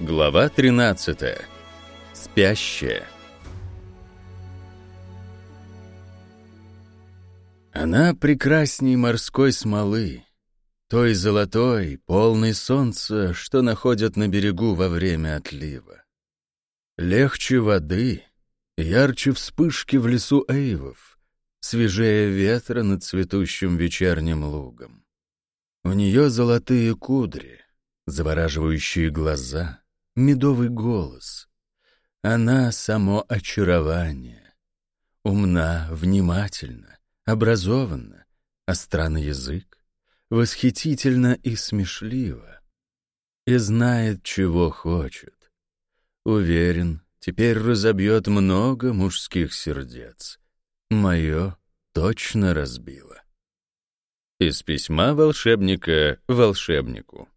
Глава 13. Спящая. Она прекрасней морской смолы, той золотой, полной солнца, что находят на берегу во время отлива. Легче воды, ярче вспышки в лесу эйвов, свежее ветра над цветущим вечерним лугом. У нее золотые кудри, завораживающие глаза, медовый голос. Она — само очарование. Умна, внимательна, образованна, остра на язык, восхитительно и смешливо. И знает, чего хочет. Уверен, теперь разобьет много мужских сердец. Мое точно разбило. Из письма волшебника волшебнику.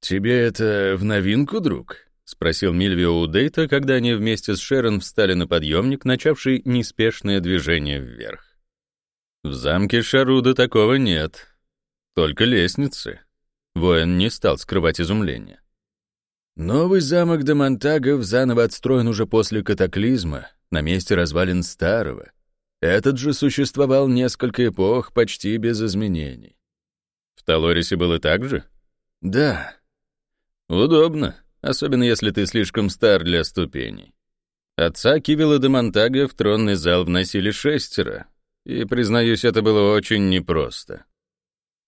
«Тебе это в новинку, друг?» — спросил Мильвио у Дейта, когда они вместе с Шерон встали на подъемник, начавший неспешное движение вверх. «В замке Шаруда такого нет. Только лестницы». Воин не стал скрывать изумление. Новый замок де Монтагов заново отстроен уже после катаклизма, на месте развалин старого. Этот же существовал несколько эпох почти без изменений. В Талорисе было так же? Да. Удобно, особенно если ты слишком стар для ступеней. Отца Кивила де Монтага в тронный зал вносили шестеро, и, признаюсь, это было очень непросто.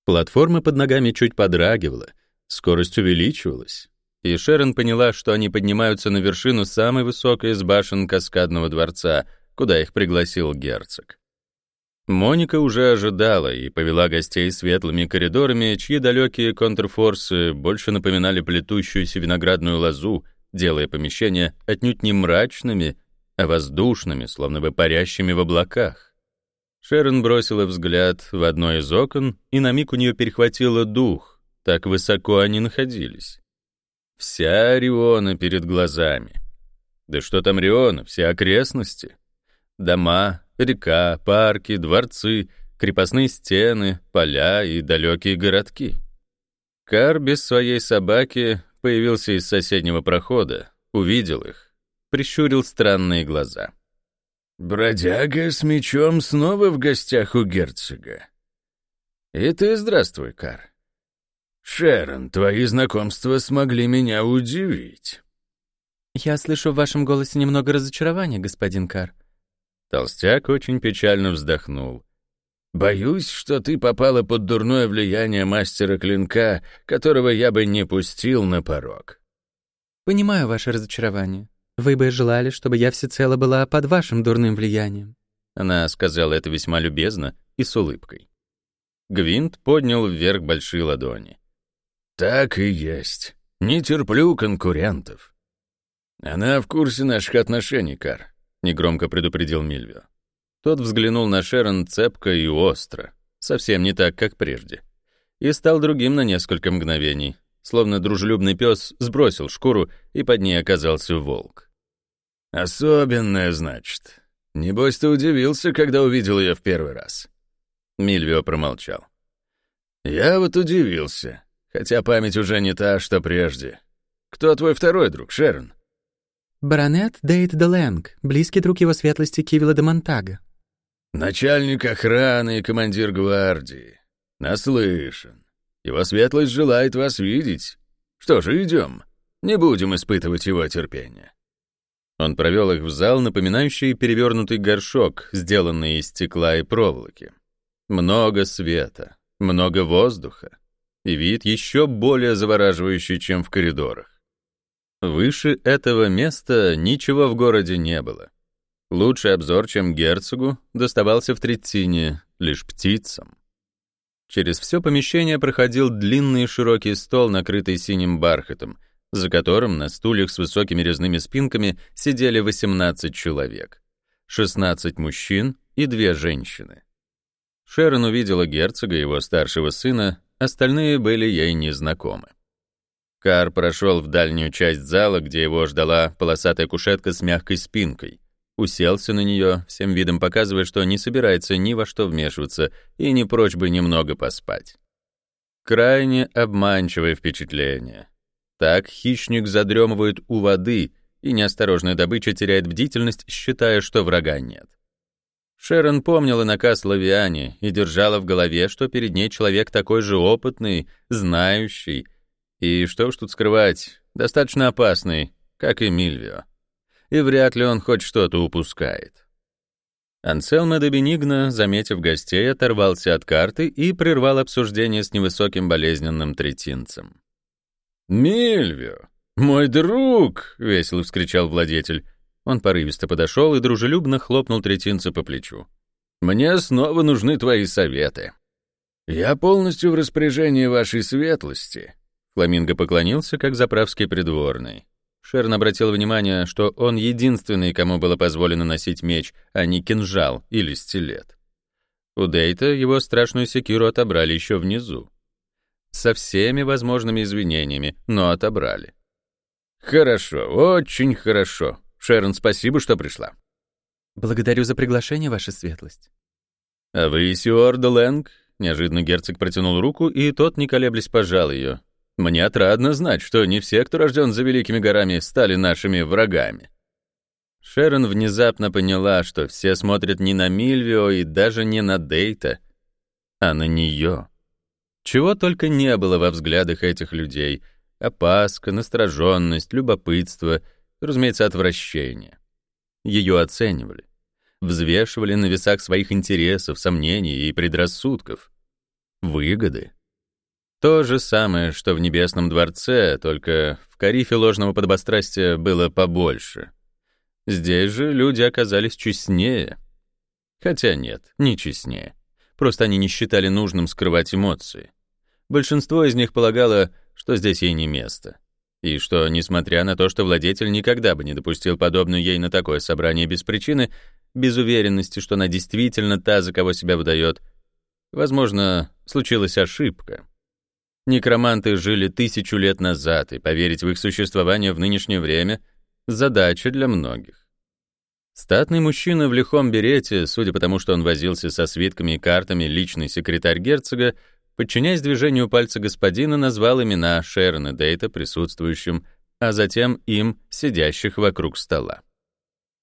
Платформа под ногами чуть подрагивала, скорость увеличивалась, и Шерон поняла, что они поднимаются на вершину самой высокой из башен каскадного дворца, куда их пригласил герцог. Моника уже ожидала и повела гостей светлыми коридорами, чьи далекие контрфорсы больше напоминали плетущуюся виноградную лозу, делая помещения отнюдь не мрачными, а воздушными, словно бы парящими в облаках. Шерон бросила взгляд в одно из окон, и на миг у нее перехватило дух, так высоко они находились. Вся Ориона перед глазами. Да что там Риона, все окрестности. Дома, река, парки, дворцы, крепостные стены, поля и далекие городки. Кар без своей собаки появился из соседнего прохода, увидел их, прищурил странные глаза. «Бродяга с мечом снова в гостях у герцога». «И ты здравствуй, Кар». «Шерон, твои знакомства смогли меня удивить». «Я слышу в вашем голосе немного разочарования, господин Кар», Толстяк очень печально вздохнул. «Боюсь, что ты попала под дурное влияние мастера клинка, которого я бы не пустил на порог». «Понимаю ваше разочарование. Вы бы желали, чтобы я всецело была под вашим дурным влиянием». Она сказала это весьма любезно и с улыбкой. Гвинт поднял вверх большие ладони. «Так и есть. Не терплю конкурентов». «Она в курсе наших отношений, Кар. — негромко предупредил Мильвио. Тот взглянул на Шерон цепко и остро, совсем не так, как прежде, и стал другим на несколько мгновений, словно дружелюбный пес сбросил шкуру, и под ней оказался волк. «Особенная, значит. Небось, ты удивился, когда увидел ее в первый раз». Мильвио промолчал. «Я вот удивился, хотя память уже не та, что прежде. Кто твой второй друг, Шерон?» «Баронет Дейт де Лэнг, близкий друг его светлости Кивила де Монтага». «Начальник охраны и командир гвардии. Наслышан. Его светлость желает вас видеть. Что же, идем. Не будем испытывать его терпение». Он провел их в зал, напоминающий перевернутый горшок, сделанный из стекла и проволоки. Много света, много воздуха, и вид еще более завораживающий, чем в коридорах. Выше этого места ничего в городе не было. Лучший обзор, чем герцогу, доставался в Третине лишь птицам. Через все помещение проходил длинный широкий стол, накрытый синим бархатом, за которым на стульях с высокими резными спинками сидели 18 человек. 16 мужчин и две женщины. Шерон увидела герцога и его старшего сына, остальные были ей незнакомы. Кар прошел в дальнюю часть зала, где его ждала полосатая кушетка с мягкой спинкой. Уселся на нее, всем видом показывая, что не собирается ни во что вмешиваться и не прочь бы немного поспать. Крайне обманчивое впечатление. Так хищник задремывает у воды, и неосторожная добыча теряет бдительность, считая, что врага нет. Шерон помнила наказ Лавиане и держала в голове, что перед ней человек такой же опытный, знающий, и, что уж тут скрывать, достаточно опасный, как и Мильвио. И вряд ли он хоть что-то упускает. Анселмо де Бенигно, заметив гостей, оторвался от карты и прервал обсуждение с невысоким болезненным третинцем. «Мильвио, мой друг!» — весело вскричал владетель. Он порывисто подошел и дружелюбно хлопнул третинца по плечу. «Мне снова нужны твои советы». «Я полностью в распоряжении вашей светлости», — Фламинго поклонился, как заправский придворный. Шерн обратил внимание, что он единственный, кому было позволено носить меч, а не кинжал или стилет. У Дейта его страшную секиру отобрали еще внизу. Со всеми возможными извинениями, но отобрали. «Хорошо, очень хорошо. Шерон, спасибо, что пришла». «Благодарю за приглашение, ваша светлость». «А вы, Сиор де Лэнг?» Неожиданно герцог протянул руку, и тот, не колеблясь, пожал ее. «Мне отрадно знать, что не все, кто рожден за великими горами, стали нашими врагами». Шерон внезапно поняла, что все смотрят не на Мильвио и даже не на Дейта, а на нее. Чего только не было во взглядах этих людей. Опаска, настороженность, любопытство, разумеется, отвращение. Ее оценивали. Взвешивали на весах своих интересов, сомнений и предрассудков. Выгоды. То же самое, что в Небесном дворце, только в Карифе ложного подобострастия было побольше. Здесь же люди оказались честнее. Хотя нет, не честнее. Просто они не считали нужным скрывать эмоции. Большинство из них полагало, что здесь ей не место. И что, несмотря на то, что владетель никогда бы не допустил подобную ей на такое собрание без причины, без уверенности, что она действительно та, за кого себя выдает, возможно, случилась ошибка. Некроманты жили тысячу лет назад, и поверить в их существование в нынешнее время — задача для многих. Статный мужчина в лихом берете, судя по тому, что он возился со свитками и картами, личный секретарь герцога, Подчиняясь движению пальца господина, назвал имена Шерон и Дейта присутствующим, а затем им, сидящих вокруг стола.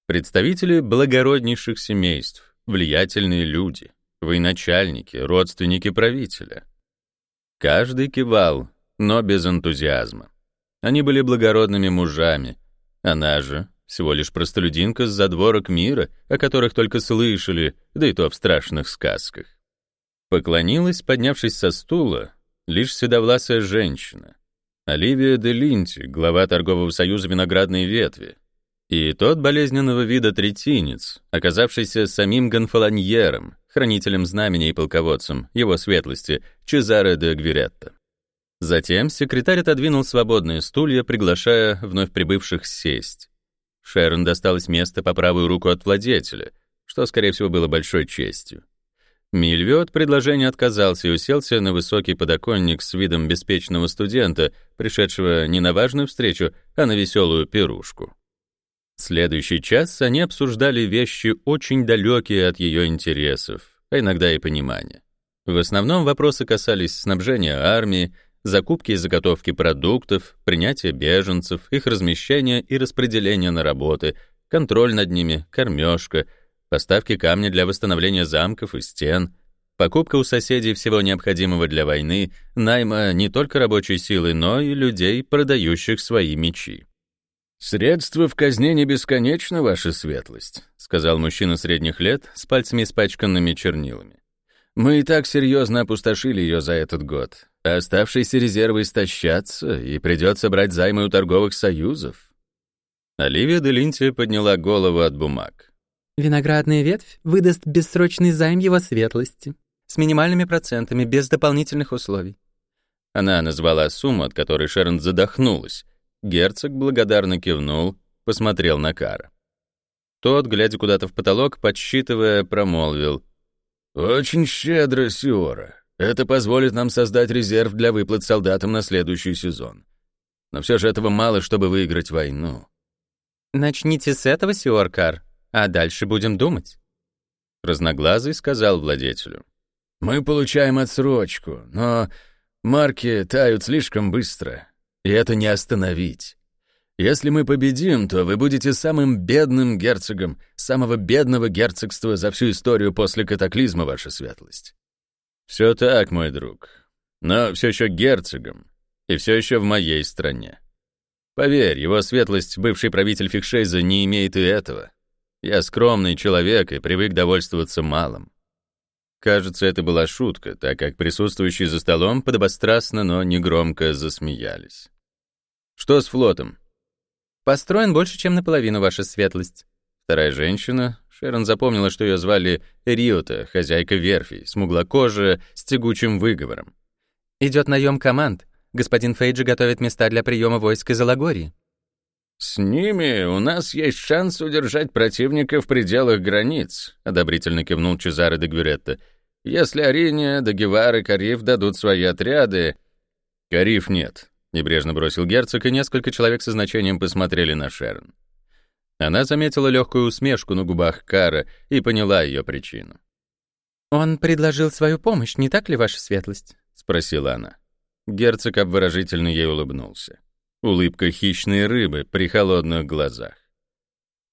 Представители благороднейших семейств, влиятельные люди, военачальники, родственники правителя. Каждый кивал, но без энтузиазма. Они были благородными мужами, она же всего лишь простолюдинка с задворок мира, о которых только слышали, да и то в страшных сказках. Поклонилась, поднявшись со стула, лишь седовласая женщина. Оливия де Линти, глава торгового союза виноградной ветви, и тот болезненного вида третинец, оказавшийся самим гонфолоньером, хранителем знамени и полководцем его светлости Чезаре де Гвиретто. Затем секретарь отодвинул свободные стулья, приглашая вновь прибывших сесть. Шерон досталось место по правую руку от владетеля, что, скорее всего, было большой честью. Мильвио от предложения отказался и уселся на высокий подоконник с видом беспечного студента, пришедшего не на важную встречу, а на веселую пирушку. Следующий час они обсуждали вещи, очень далекие от ее интересов, а иногда и понимания. В основном вопросы касались снабжения армии, закупки и заготовки продуктов, принятия беженцев, их размещения и распределения на работы, контроль над ними, кормежка — поставки камня для восстановления замков и стен, покупка у соседей всего необходимого для войны, найма не только рабочей силы, но и людей, продающих свои мечи. «Средства в казне не бесконечно, ваша светлость», — сказал мужчина средних лет с пальцами испачканными чернилами. «Мы и так серьезно опустошили ее за этот год, а оставшиеся резервы истощатся, и придется брать займы у торговых союзов». Оливия де Линти подняла голову от бумаг. Виноградная ветвь выдаст бессрочный займ его светлости с минимальными процентами, без дополнительных условий. Она назвала сумму, от которой Шерон задохнулась. Герцог благодарно кивнул, посмотрел на Кара. Тот, глядя куда-то в потолок, подсчитывая, промолвил. «Очень щедро, Сиора. Это позволит нам создать резерв для выплат солдатам на следующий сезон. Но все же этого мало, чтобы выиграть войну». «Начните с этого, Сиор Кар», а дальше будем думать». Разноглазый сказал владетелю. «Мы получаем отсрочку, но марки тают слишком быстро. И это не остановить. Если мы победим, то вы будете самым бедным герцогом самого бедного герцогства за всю историю после катаклизма, ваша светлость. Все так, мой друг. Но все еще герцогом. И все еще в моей стране. Поверь, его светлость, бывший правитель Фикшейза, не имеет и этого. Я скромный человек и привык довольствоваться малым. Кажется, это была шутка, так как присутствующие за столом подобострастно, но негромко засмеялись. «Что с флотом?» «Построен больше, чем наполовину, ваша светлость». Вторая женщина, Шерон запомнила, что ее звали Риота, хозяйка верфи, смуглокожая, с тягучим выговором. «Идет наем команд. Господин Фейджи готовит места для приема войск из Алагории». «С ними у нас есть шанс удержать противника в пределах границ», — одобрительно кивнул Чезаре де Гвюретто. «Если Ариния, Дагевар и Кариф дадут свои отряды...» «Кариф нет», — небрежно бросил герцог, и несколько человек со значением посмотрели на Шерон. Она заметила легкую усмешку на губах Кара и поняла ее причину. «Он предложил свою помощь, не так ли, ваша светлость?» — спросила она. Герцог обворожительно ей улыбнулся. Улыбка хищной рыбы при холодных глазах.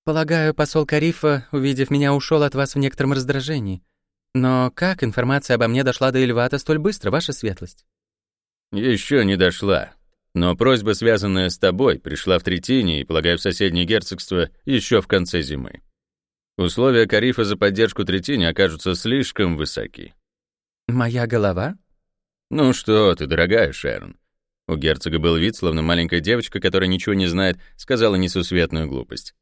«Полагаю, посол Карифа, увидев меня, ушел от вас в некотором раздражении. Но как информация обо мне дошла до Эльвата столь быстро, ваша светлость?» Еще не дошла. Но просьба, связанная с тобой, пришла в Третине и, полагаю, в соседнее герцогство еще в конце зимы. Условия Карифа за поддержку Третине окажутся слишком высоки. «Моя голова?» «Ну что ты, дорогая Шерн, у герцога был вид, словно маленькая девочка, которая ничего не знает, сказала несусветную глупость.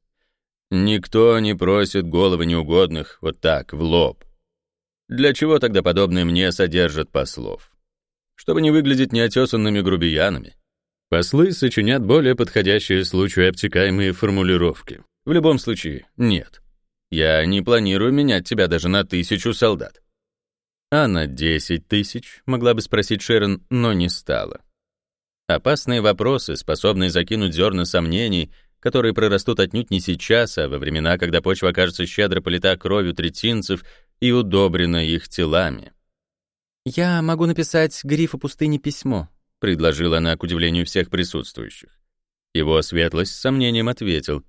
Никто не просит головы неугодных вот так, в лоб. Для чего тогда подобные мне содержат послов? Чтобы не выглядеть неотесанными грубиянами. Послы сочинят более подходящие случаю обтекаемые формулировки. В любом случае, нет. Я не планирую менять тебя даже на тысячу солдат. А на десять тысяч, могла бы спросить Шерон, но не стала. Опасные вопросы, способные закинуть зерна сомнений, которые прорастут отнюдь не сейчас, а во времена, когда почва окажется щедро полита кровью третинцев и удобрена их телами. «Я могу написать грифу пустыни письмо», — предложила она к удивлению всех присутствующих. Его светлость с сомнением ответил.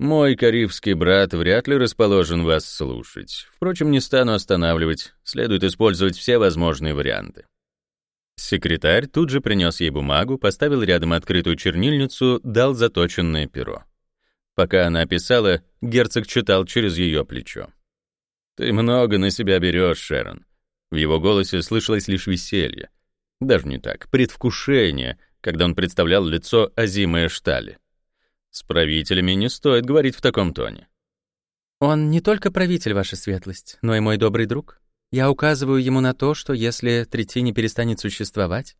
«Мой карибский брат вряд ли расположен вас слушать. Впрочем, не стану останавливать, следует использовать все возможные варианты». Секретарь тут же принес ей бумагу, поставил рядом открытую чернильницу, дал заточенное перо. Пока она писала, герцог читал через ее плечо. «Ты много на себя берешь, Шерон». В его голосе слышалось лишь веселье. Даже не так, предвкушение, когда он представлял лицо Азимы Штали. С правителями не стоит говорить в таком тоне. «Он не только правитель, ваша светлость, но и мой добрый друг», я указываю ему на то, что если Трети не перестанет существовать,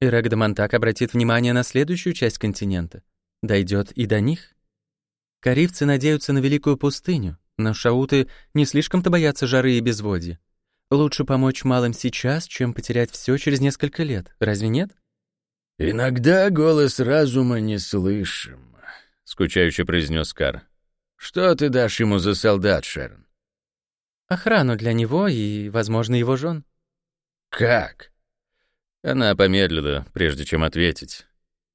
Ирек де Монтак обратит внимание на следующую часть континента, дойдет и до них. Каривцы надеются на великую пустыню, но шауты не слишком-то боятся жары и безводья. Лучше помочь малым сейчас, чем потерять все через несколько лет, разве нет? «Иногда голос разума не слышим», — скучающе произнес Кар. «Что ты дашь ему за солдат, Шерн?» Охрану для него и, возможно, его жен. Как? Она помедлила, прежде чем ответить.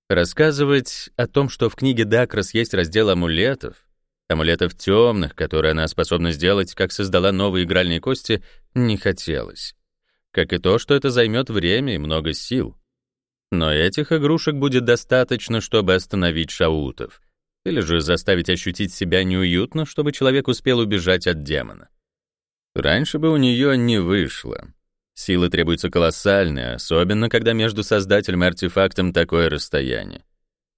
Рассказывать о том, что в книге Дакрос есть раздел амулетов, амулетов темных, которые она способна сделать, как создала новые игральные кости, не хотелось. Как и то, что это займет время и много сил. Но этих игрушек будет достаточно, чтобы остановить шаутов, или же заставить ощутить себя неуютно, чтобы человек успел убежать от демона. Раньше бы у нее не вышло. Силы требуются колоссальные, особенно когда между создателем и артефактом такое расстояние.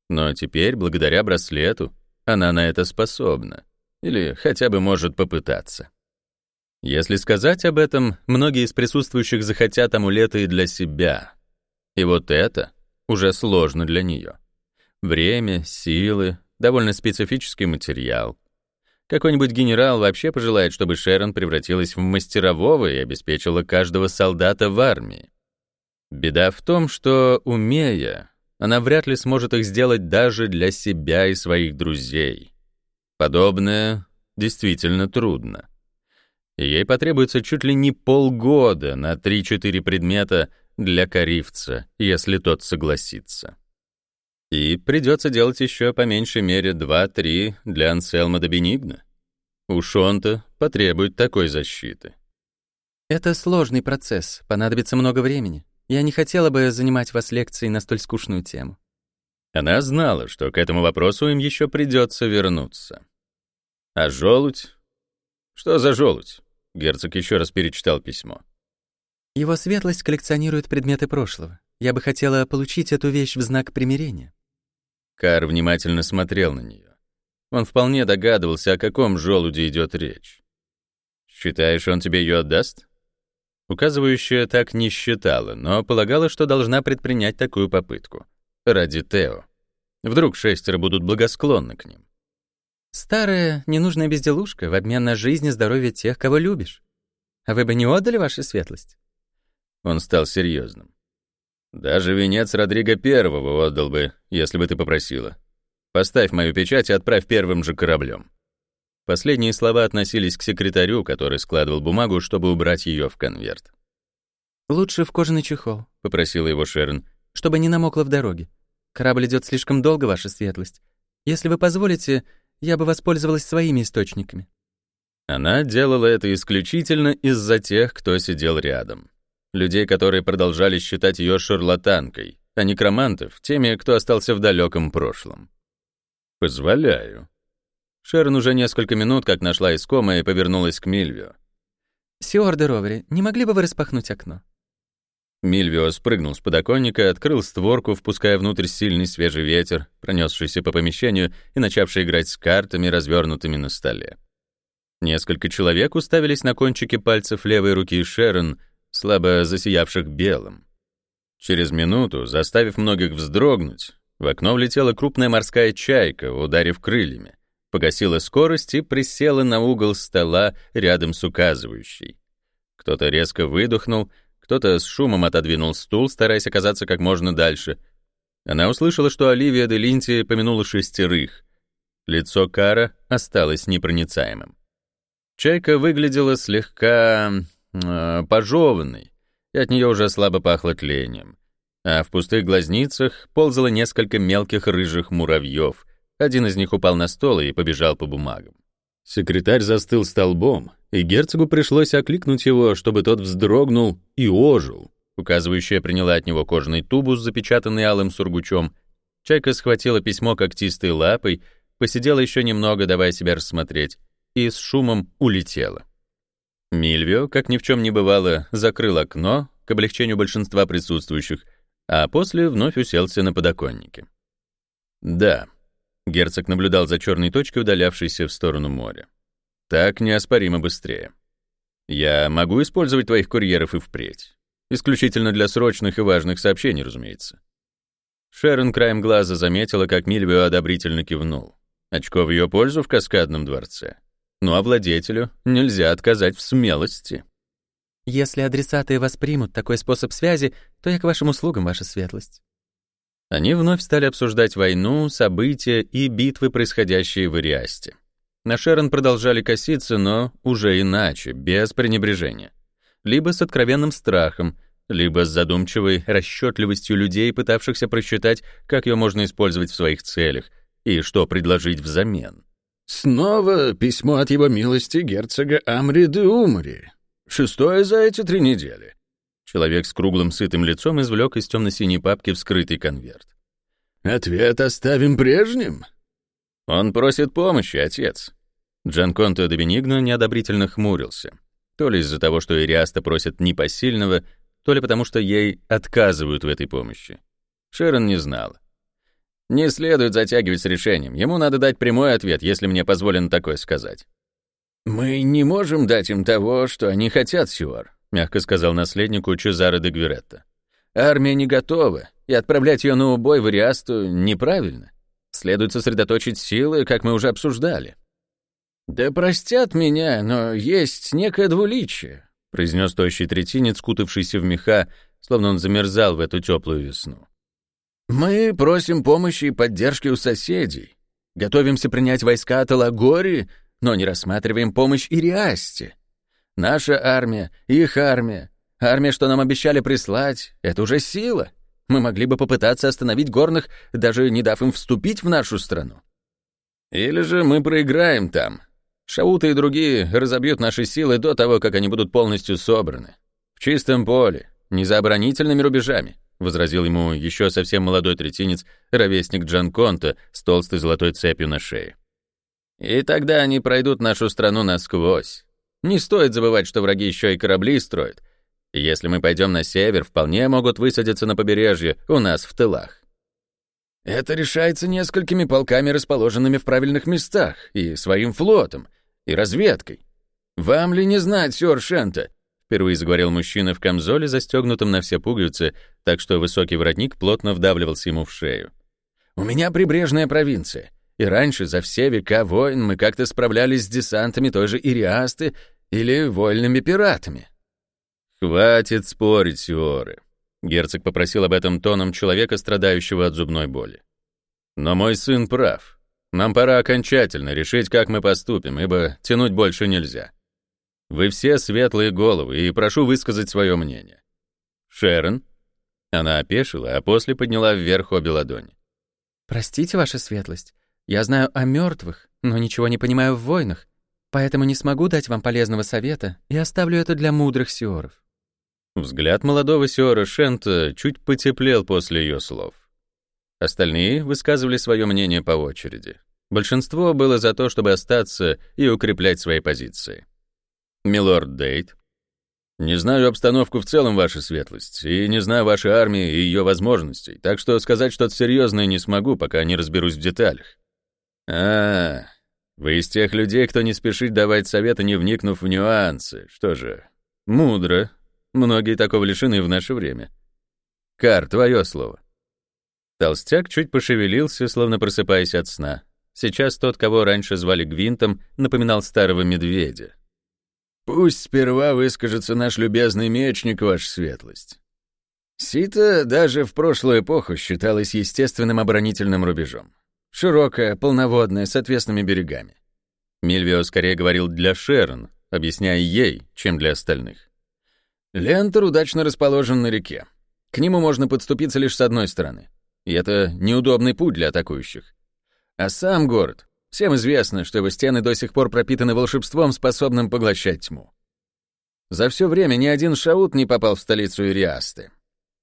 Но теперь, благодаря браслету, она на это способна. Или хотя бы может попытаться. Если сказать об этом, многие из присутствующих захотят амулеты и для себя. И вот это уже сложно для нее. Время, силы, довольно специфический материал. Какой-нибудь генерал вообще пожелает, чтобы Шерон превратилась в мастерового и обеспечила каждого солдата в армии. Беда в том, что, умея, она вряд ли сможет их сделать даже для себя и своих друзей. Подобное действительно трудно. Ей потребуется чуть ли не полгода на 3-4 предмета для коривца, если тот согласится. И придется делать еще по меньшей мере два-три для Анселма до Бенигна. Уж он-то потребует такой защиты. Это сложный процесс, понадобится много времени. Я не хотела бы занимать вас лекцией на столь скучную тему. Она знала, что к этому вопросу им еще придется вернуться. А желудь? Что за желудь? Герцог еще раз перечитал письмо. Его светлость коллекционирует предметы прошлого. Я бы хотела получить эту вещь в знак примирения. Кар внимательно смотрел на нее. Он вполне догадывался, о каком желуде идет речь. «Считаешь, он тебе ее отдаст?» Указывающая так не считала, но полагала, что должна предпринять такую попытку. Ради Тео. Вдруг шестеро будут благосклонны к ним. «Старая, ненужная безделушка в обмен на жизнь и здоровье тех, кого любишь. А вы бы не отдали вашу светлость?» Он стал серьезным. «Даже венец Родриго Первого отдал бы, если бы ты попросила. Поставь мою печать и отправь первым же кораблем». Последние слова относились к секретарю, который складывал бумагу, чтобы убрать ее в конверт. «Лучше в кожаный чехол», — попросила его Шерон, «чтобы не намокло в дороге. Корабль идет слишком долго, ваша светлость. Если вы позволите, я бы воспользовалась своими источниками». Она делала это исключительно из-за тех, кто сидел рядом. Людей, которые продолжали считать ее шарлатанкой, а некромантов — теми, кто остался в далеком прошлом. «Позволяю». Шерон уже несколько минут как нашла искомое и повернулась к Мильвио. «Сиор де Ровери, не могли бы вы распахнуть окно?» Мильвио спрыгнул с подоконника, открыл створку, впуская внутрь сильный свежий ветер, пронесшийся по помещению и начавший играть с картами, развернутыми на столе. Несколько человек уставились на кончики пальцев левой руки Шерон, слабо засиявших белым. Через минуту, заставив многих вздрогнуть, в окно влетела крупная морская чайка, ударив крыльями, погасила скорость и присела на угол стола рядом с указывающей. Кто-то резко выдохнул, кто-то с шумом отодвинул стул, стараясь оказаться как можно дальше. Она услышала, что Оливия де Линти помянула шестерых. Лицо Кара осталось непроницаемым. Чайка выглядела слегка... Э, пожеванной, и от нее уже слабо пахло тлением а в пустых глазницах ползало несколько мелких рыжих муравьев. Один из них упал на стол и побежал по бумагам. Секретарь застыл столбом, и герцогу пришлось окликнуть его, чтобы тот вздрогнул и ожил. Указывающая приняла от него кожаный тубус, запечатанный алым сургучом. Чайка схватила письмо когтистой лапой, посидела еще немного, давая себя рассмотреть, и с шумом улетела. Мильвио, как ни в чем не бывало, закрыл окно, к облегчению большинства присутствующих, а после вновь уселся на подоконнике. «Да», — герцог наблюдал за черной точкой, удалявшейся в сторону моря. «Так неоспоримо быстрее. Я могу использовать твоих курьеров и впредь. Исключительно для срочных и важных сообщений, разумеется». Шерон краем глаза заметила, как Мильвио одобрительно кивнул. Очко в ее пользу в каскадном дворце. Ну а владетелю нельзя отказать в смелости. Если адресаты воспримут такой способ связи, то я к вашим услугам, ваша светлость». Они вновь стали обсуждать войну, события и битвы, происходящие в Ириасте. На Шерон продолжали коситься, но уже иначе, без пренебрежения. Либо с откровенным страхом, либо с задумчивой расчетливостью людей, пытавшихся просчитать, как ее можно использовать в своих целях и что предложить взамен. «Снова письмо от его милости герцога Амри де Умри», Шестое за эти три недели. Человек с круглым сытым лицом извлек из темно-синей папки вскрытый конверт. Ответ оставим прежним. Он просит помощи, отец. Джанконто де Бенигно неодобрительно хмурился. То ли из-за того, что Ириаста просит непосильного, то ли потому, что ей отказывают в этой помощи. Шерон не знала. Не следует затягивать с решением. Ему надо дать прямой ответ, если мне позволено такое сказать. «Мы не можем дать им того, что они хотят, Сюар», мягко сказал наследнику Чезаро де Гвюретто. «Армия не готова, и отправлять ее на убой в Ириасту неправильно. Следует сосредоточить силы, как мы уже обсуждали». «Да простят меня, но есть некое двуличие», произнес тощий третинец, кутавшийся в меха, словно он замерзал в эту теплую весну. «Мы просим помощи и поддержки у соседей. Готовимся принять войска от Алагори но не рассматриваем помощь Ириасте. Наша армия, их армия, армия, что нам обещали прислать, это уже сила. Мы могли бы попытаться остановить горных, даже не дав им вступить в нашу страну. Или же мы проиграем там. Шауты и другие разобьют наши силы до того, как они будут полностью собраны. В чистом поле, не за оборонительными рубежами, возразил ему еще совсем молодой третинец, ровесник Джан Конта с толстой золотой цепью на шее. И тогда они пройдут нашу страну насквозь. Не стоит забывать, что враги еще и корабли строят. Если мы пойдем на север, вполне могут высадиться на побережье, у нас в тылах. Это решается несколькими полками, расположенными в правильных местах, и своим флотом, и разведкой. Вам ли не знать, сёр Шента? Впервые заговорил мужчина в камзоле, застегнутом на все пуговицы, так что высокий воротник плотно вдавливался ему в шею. У меня прибрежная провинция, и раньше за все века войн мы как-то справлялись с десантами той же Ириасты или вольными пиратами. Хватит спорить, Сиоры. Герцог попросил об этом тоном человека, страдающего от зубной боли. «Но мой сын прав. Нам пора окончательно решить, как мы поступим, ибо тянуть больше нельзя. Вы все светлые головы, и прошу высказать свое мнение. Шерон?» Она опешила, а после подняла вверх обе ладони. «Простите, ваша светлость, я знаю о мертвых, но ничего не понимаю в войнах, поэтому не смогу дать вам полезного совета и оставлю это для мудрых сиоров». Взгляд молодого Сиора Шента чуть потеплел после ее слов. Остальные высказывали свое мнение по очереди. Большинство было за то, чтобы остаться и укреплять свои позиции. Милорд Дейт. Не знаю обстановку в целом, ваша светлость, и не знаю вашей армии и ее возможностей, так что сказать что-то серьезное не смогу, пока не разберусь в деталях. А, вы из тех людей, кто не спешит давать советы, не вникнув в нюансы. Что же, мудро, Многие такого лишены в наше время. Кар, твое слово. Толстяк чуть пошевелился, словно просыпаясь от сна. Сейчас тот, кого раньше звали Гвинтом, напоминал старого медведя. «Пусть сперва выскажется наш любезный мечник, ваша светлость. Сита даже в прошлую эпоху считалась естественным оборонительным рубежом. Широкая, полноводная, с отвесными берегами. Мильвио скорее говорил для Шерон, объясняя ей, чем для остальных. Лентер удачно расположен на реке. К нему можно подступиться лишь с одной стороны. И это неудобный путь для атакующих. А сам город. Всем известно, что его стены до сих пор пропитаны волшебством, способным поглощать тьму. За все время ни один шаут не попал в столицу Ириасты.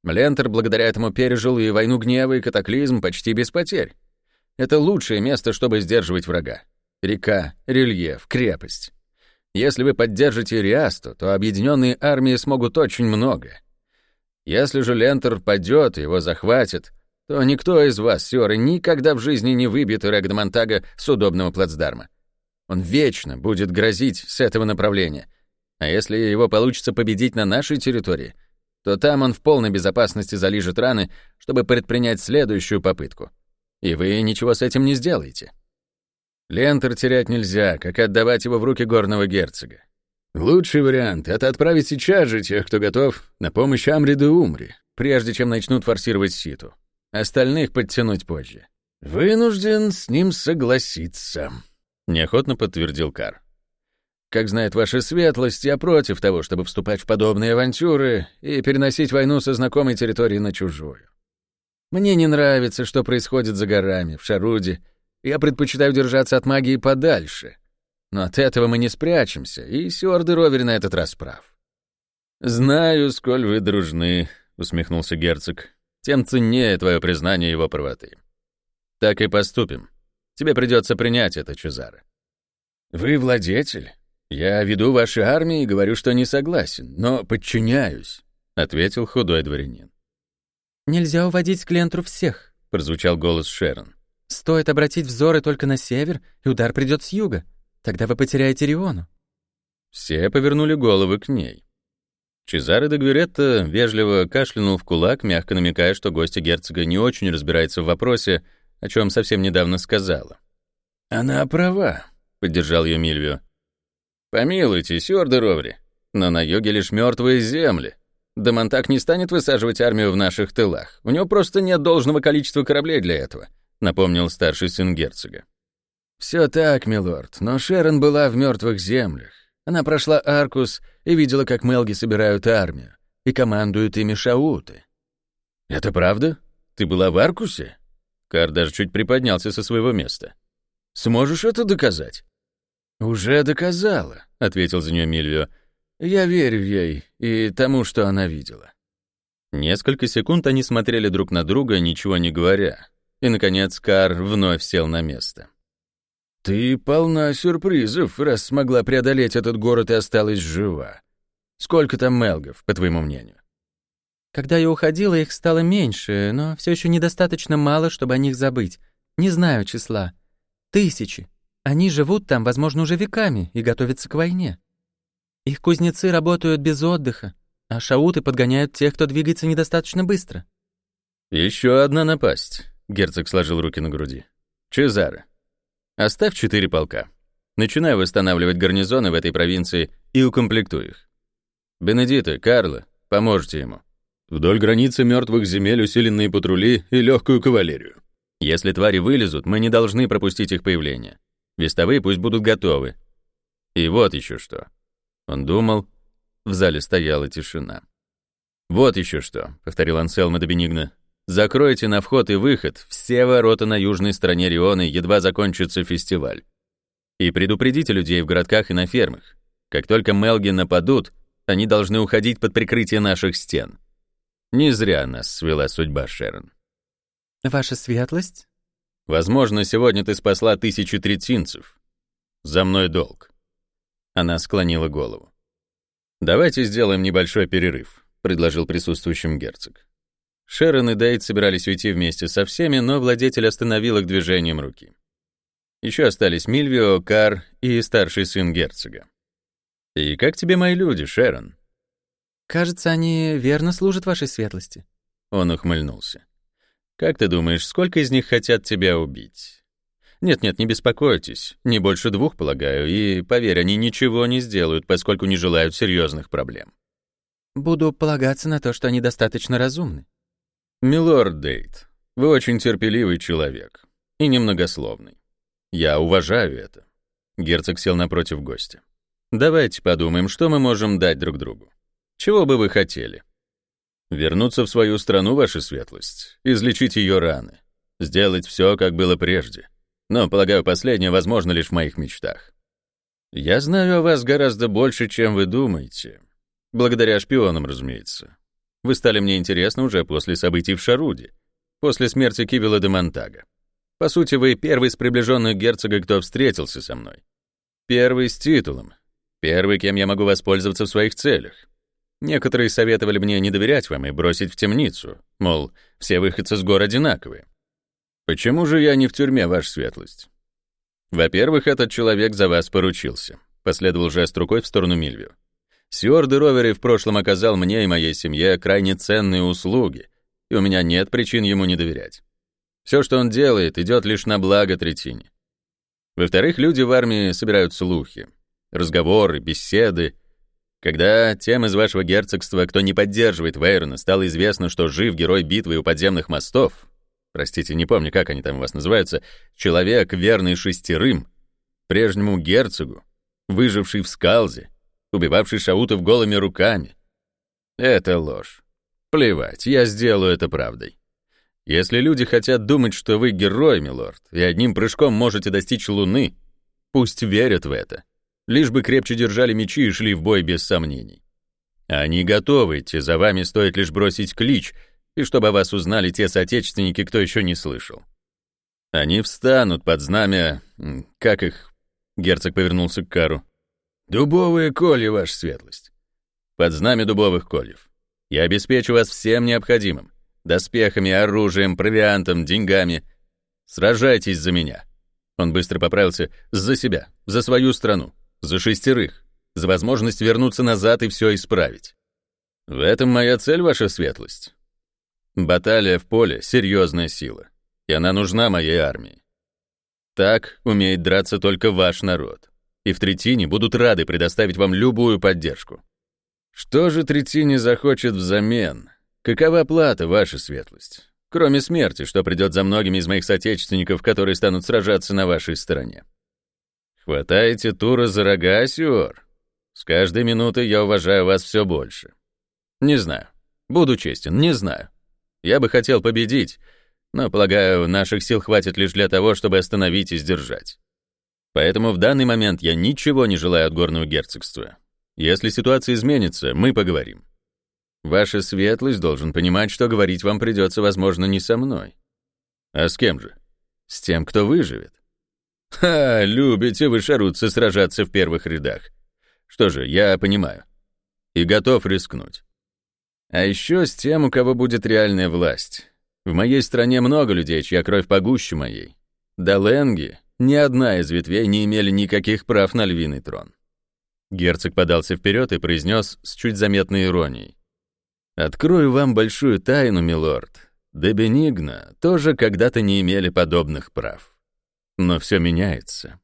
Лентер благодаря этому пережил и войну гнева, и катаклизм почти без потерь. Это лучшее место, чтобы сдерживать врага. Река, рельеф, крепость. Если вы поддержите Риасту, то объединенные армии смогут очень много. Если же Лентер падет и его захватит, то никто из вас, сёры, никогда в жизни не выбьет Рэгда Монтага с удобного плацдарма. Он вечно будет грозить с этого направления. А если его получится победить на нашей территории, то там он в полной безопасности залижет раны, чтобы предпринять следующую попытку. И вы ничего с этим не сделаете. Лентер терять нельзя, как отдавать его в руки горного герцога. Лучший вариант — это отправить сейчас же тех, кто готов, на помощь Амри де Умри, прежде чем начнут форсировать Ситу. Остальных подтянуть позже. Вынужден с ним согласиться, — неохотно подтвердил Кар. Как знает ваша светлость, я против того, чтобы вступать в подобные авантюры и переносить войну со знакомой территории на чужую. Мне не нравится, что происходит за горами, в Шаруде я предпочитаю держаться от магии подальше. Но от этого мы не спрячемся, и Сёрд Ровер на этот раз прав. «Знаю, сколь вы дружны», — усмехнулся герцог. «Тем ценнее твое признание его правоты. Так и поступим. Тебе придется принять это, Чезаро». «Вы владетель. Я веду ваши армии и говорю, что не согласен, но подчиняюсь», — ответил худой дворянин. «Нельзя уводить к Лентру всех», — прозвучал голос Шерон. Стоит обратить взоры только на север, и удар придет с юга. Тогда вы потеряете Риону». Все повернули головы к ней. Чезаре де Гвиретто вежливо кашлянул в кулак, мягко намекая, что гостья герцога не очень разбирается в вопросе, о чем совсем недавно сказала. «Она права», — поддержал ее Мильвио. «Помилуйте, сёр де Роври, но на юге лишь мертвые земли. Дамонтак не станет высаживать армию в наших тылах. У него просто нет должного количества кораблей для этого напомнил старший сын герцога. Все так, милорд, но Шерон была в мертвых землях. Она прошла Аркус и видела, как Мелги собирают армию и командуют ими шауты. «Это правда? Ты была в Аркусе?» Кар даже чуть приподнялся со своего места. «Сможешь это доказать?» «Уже доказала», — ответил за нее Мильвио. «Я верю ей и тому, что она видела». Несколько секунд они смотрели друг на друга, ничего не говоря. И, наконец, Кар вновь сел на место. «Ты полна сюрпризов, раз смогла преодолеть этот город и осталась жива. Сколько там мелгов, по твоему мнению?» Когда я уходила, их стало меньше, но все еще недостаточно мало, чтобы о них забыть. Не знаю числа. Тысячи. Они живут там, возможно, уже веками и готовятся к войне. Их кузнецы работают без отдыха, а шауты подгоняют тех, кто двигается недостаточно быстро. Еще одна напасть. Герцог сложил руки на груди. Чезаре, оставь четыре полка. Начинай восстанавливать гарнизоны в этой провинции и укомплектуй их. Бенедита, Карло, поможете ему. Вдоль границы мертвых земель усиленные патрули и легкую кавалерию. Если твари вылезут, мы не должны пропустить их появление. Вестовые пусть будут готовы. И вот еще что. Он думал. В зале стояла тишина. «Вот еще что», — повторил Анселма до Бенигна. «Закройте на вход и выход все ворота на южной стороне Рионы, едва закончится фестиваль. И предупредите людей в городках и на фермах. Как только Мелги нападут, они должны уходить под прикрытие наших стен. Не зря нас свела судьба, Шерон». «Ваша светлость?» Возможно, сегодня ты спасла тысячи третинцев. За мной долг. Она склонила голову. Давайте сделаем небольшой перерыв, предложил присутствующим герцог. Шерон и Дейт собирались уйти вместе со всеми, но владетель остановил их движением руки. Еще остались Мильвио, Кар и старший сын герцога. «И как тебе мои люди, Шерон?» «Кажется, они верно служат вашей светлости». Он ухмыльнулся. Как ты думаешь, сколько из них хотят тебя убить? Нет-нет, не беспокойтесь, не больше двух, полагаю, и, поверь, они ничего не сделают, поскольку не желают серьезных проблем. Буду полагаться на то, что они достаточно разумны. Милорд Дейт, вы очень терпеливый человек и немногословный. Я уважаю это. Герцог сел напротив гостя. Давайте подумаем, что мы можем дать друг другу. Чего бы вы хотели? Вернуться в свою страну, ваша светлость, излечить ее раны, сделать все, как было прежде. Но, полагаю, последнее возможно лишь в моих мечтах. Я знаю о вас гораздо больше, чем вы думаете. Благодаря шпионам, разумеется. Вы стали мне интересны уже после событий в Шаруде, после смерти Кивила де Монтага. По сути, вы первый из приближенных герцога, кто встретился со мной. Первый с титулом. Первый, кем я могу воспользоваться в своих целях. Некоторые советовали мне не доверять вам и бросить в темницу, мол, все выходцы с гор одинаковые. Почему же я не в тюрьме, ваша светлость? Во-первых, этот человек за вас поручился. Последовал жест рукой в сторону Мильвию. Сиор де Ровери в прошлом оказал мне и моей семье крайне ценные услуги, и у меня нет причин ему не доверять. Все, что он делает, идет лишь на благо Третине. Во-вторых, люди в армии собирают слухи, разговоры, беседы, когда тем из вашего герцогства, кто не поддерживает Вейрона, стало известно, что жив герой битвы у подземных мостов, простите, не помню, как они там у вас называются, человек, верный шестерым, прежнему герцогу, выживший в скалзе, убивавший шаутов голыми руками. Это ложь. Плевать, я сделаю это правдой. Если люди хотят думать, что вы герой, милорд, и одним прыжком можете достичь Луны, пусть верят в это лишь бы крепче держали мечи и шли в бой без сомнений. Они готовы идти, за вами стоит лишь бросить клич, и чтобы о вас узнали те соотечественники, кто еще не слышал. Они встанут под знамя... Как их... Герцог повернулся к Кару. «Дубовые колья, ваша светлость. Под знамя дубовых кольев. Я обеспечу вас всем необходимым. Доспехами, оружием, провиантом, деньгами. Сражайтесь за меня». Он быстро поправился. «За себя, за свою страну. За шестерых. За возможность вернуться назад и все исправить. В этом моя цель, ваша светлость. Баталия в поле — серьезная сила, и она нужна моей армии. Так умеет драться только ваш народ, и в Третине будут рады предоставить вам любую поддержку. Что же Третине захочет взамен? Какова плата, ваша светлость? Кроме смерти, что придет за многими из моих соотечественников, которые станут сражаться на вашей стороне. Хватаете Тура за рога, Сиор? С каждой минутой я уважаю вас все больше. Не знаю. Буду честен, не знаю. Я бы хотел победить, но, полагаю, наших сил хватит лишь для того, чтобы остановить и сдержать. Поэтому в данный момент я ничего не желаю от горного герцогства. Если ситуация изменится, мы поговорим. Ваша светлость должен понимать, что говорить вам придется, возможно, не со мной. А с кем же? С тем, кто выживет. Ха, любите вы, шарутцы, сражаться в первых рядах. Что же, я понимаю. И готов рискнуть. А еще с тем, у кого будет реальная власть. В моей стране много людей, чья кровь погуще моей. До Ленги ни одна из ветвей не имели никаких прав на львиный трон. Герцог подался вперед и произнес с чуть заметной иронией. «Открою вам большую тайну, милорд. Де Бенигна тоже когда-то не имели подобных прав. Но все меняется».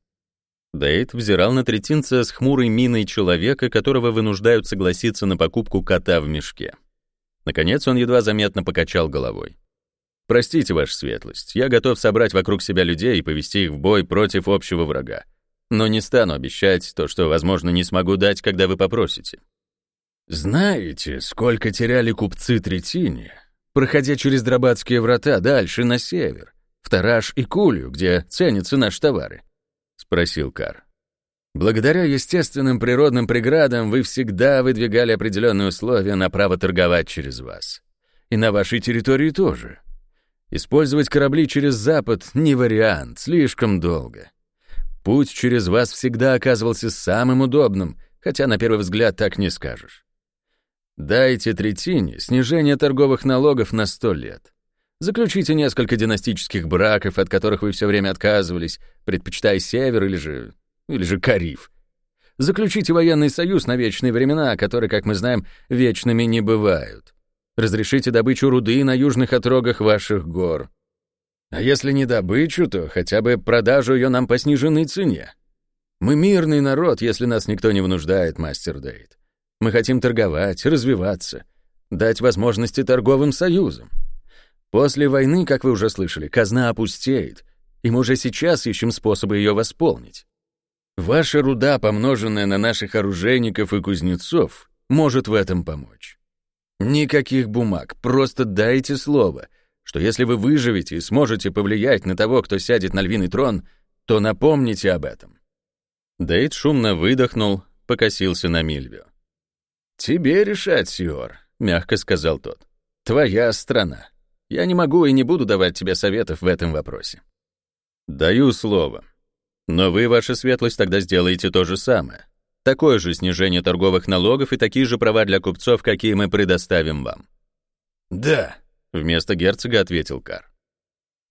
Дейт взирал на третинца с хмурой миной человека, которого вынуждают согласиться на покупку кота в мешке. Наконец он едва заметно покачал головой. «Простите, ваша светлость, я готов собрать вокруг себя людей и повести их в бой против общего врага. Но не стану обещать то, что, возможно, не смогу дать, когда вы попросите». «Знаете, сколько теряли купцы Третини, проходя через Дробатские врата дальше, на север, в Тараж и Кулю, где ценятся наши товары?» — спросил Кар. «Благодаря естественным природным преградам вы всегда выдвигали определенные условия на право торговать через вас. И на вашей территории тоже. Использовать корабли через Запад — не вариант, слишком долго. Путь через вас всегда оказывался самым удобным, хотя на первый взгляд так не скажешь. Дайте третине снижение торговых налогов на сто лет. Заключите несколько династических браков, от которых вы все время отказывались, предпочитая север или же... или же Кариф. Заключите военный союз на вечные времена, которые, как мы знаем, вечными не бывают. Разрешите добычу руды на южных отрогах ваших гор. А если не добычу, то хотя бы продажу ее нам по сниженной цене. Мы мирный народ, если нас никто не вынуждает, мастер Дейт. Мы хотим торговать, развиваться, дать возможности торговым союзам. После войны, как вы уже слышали, казна опустеет, и мы уже сейчас ищем способы ее восполнить. Ваша руда, помноженная на наших оружейников и кузнецов, может в этом помочь. Никаких бумаг, просто дайте слово, что если вы выживете и сможете повлиять на того, кто сядет на львиный трон, то напомните об этом». Дейт шумно выдохнул, покосился на Мильвио. «Тебе решать, Сиор», — мягко сказал тот. «Твоя страна. Я не могу и не буду давать тебе советов в этом вопросе». «Даю слово. Но вы, ваша светлость, тогда сделаете то же самое. Такое же снижение торговых налогов и такие же права для купцов, какие мы предоставим вам». «Да», — вместо герцога ответил Кар.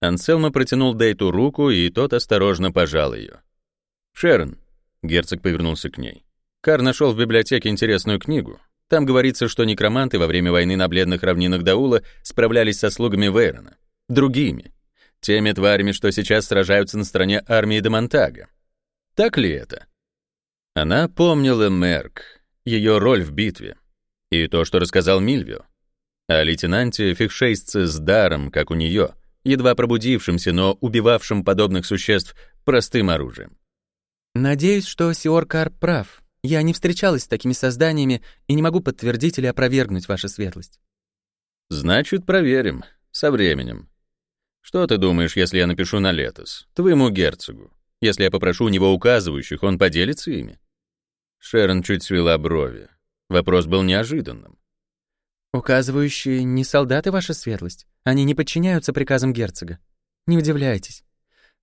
Анселма протянул Дейту руку, и тот осторожно пожал ее. «Шерон», — герцог повернулся к ней, — «Кар нашел в библиотеке интересную книгу. Там говорится, что некроманты во время войны на бледных равнинах Даула справлялись со слугами Вейрона. Другими. Теми тварями, что сейчас сражаются на стороне армии Демонтага. Так ли это?» Она помнила Мерк, ее роль в битве, и то, что рассказал Мильвио. О лейтенанте Фихшейсце с даром, как у нее, едва пробудившимся, но убивавшим подобных существ простым оружием. «Надеюсь, что Сиоркар прав. Я не встречалась с такими созданиями и не могу подтвердить или опровергнуть ваша светлость». «Значит, проверим. Со временем. Что ты думаешь, если я напишу на Летос, твоему герцогу? Если я попрошу у него указывающих, он поделится ими?» Шерон чуть свела брови. Вопрос был неожиданным. «Указывающие не солдаты, ваша светлость. Они не подчиняются приказам герцога. Не удивляйтесь.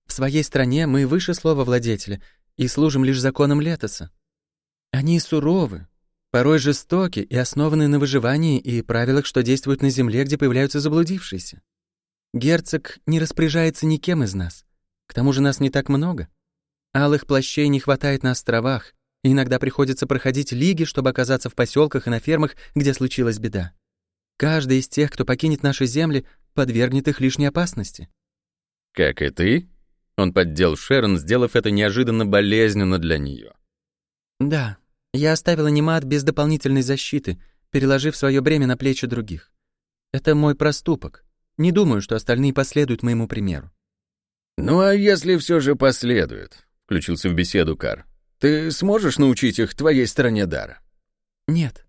В своей стране мы выше слова владетеля и служим лишь законам Летоса. Они суровы, порой жестоки и основаны на выживании и правилах, что действуют на земле, где появляются заблудившиеся. Герцог не распоряжается никем из нас. К тому же нас не так много. Алых плащей не хватает на островах, Иногда приходится проходить лиги, чтобы оказаться в поселках и на фермах, где случилась беда. Каждый из тех, кто покинет наши земли, подвергнет их лишней опасности. «Как и ты?» Он поддел Шерон, сделав это неожиданно болезненно для нее. «Да, я оставила Немат без дополнительной защиты, переложив свое бремя на плечи других. Это мой проступок. Не думаю, что остальные последуют моему примеру». «Ну а если все же последуют?» — включился в беседу Кар. Ты сможешь научить их твоей стороне дара? Нет.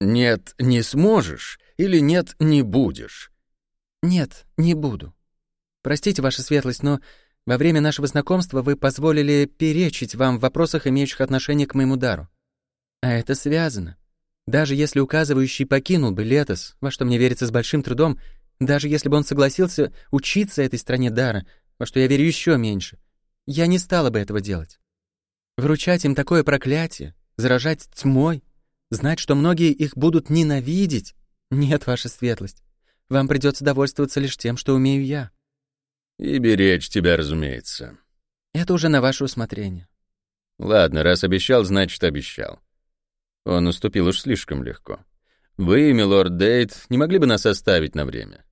Нет, не сможешь или нет, не будешь. Нет, не буду. Простите, ваша светлость, но во время нашего знакомства вы позволили перечить вам в вопросах, имеющих отношение к моему дару. А это связано. Даже если указывающий покинул бы Летос, во что мне верится с большим трудом, даже если бы он согласился учиться этой стране дара, во что я верю еще меньше, я не стала бы этого делать. Вручать им такое проклятие, заражать тьмой, знать, что многие их будут ненавидеть. Нет, ваша светлость. Вам придется довольствоваться лишь тем, что умею я. И беречь тебя, разумеется. Это уже на ваше усмотрение. Ладно, раз обещал, значит обещал. Он уступил уж слишком легко. Вы, милорд Дейт, не могли бы нас оставить на время?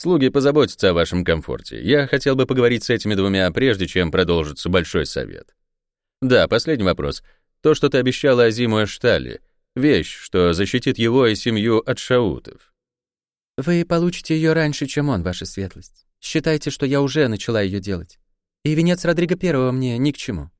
Слуги позаботятся о вашем комфорте. Я хотел бы поговорить с этими двумя, прежде чем продолжится большой совет. Да, последний вопрос. То, что ты обещала Азиму Эштали, вещь, что защитит его и семью от шаутов. Вы получите ее раньше, чем он, ваша светлость. Считайте, что я уже начала ее делать. И венец Родриго Первого мне ни к чему.